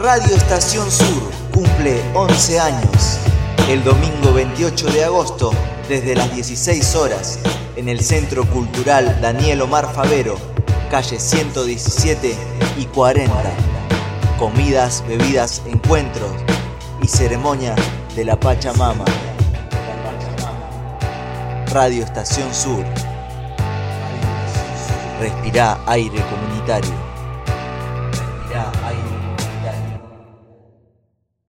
Radio Estación Sur cumple 11 años. El domingo 28 de agosto, desde las 16 horas, en el Centro Cultural Daniel Omar Favero, calle 117 y 40. Comidas, bebidas, encuentros y ceremonia de la Pachamama. Radio Estación Sur. respira aire comunitario.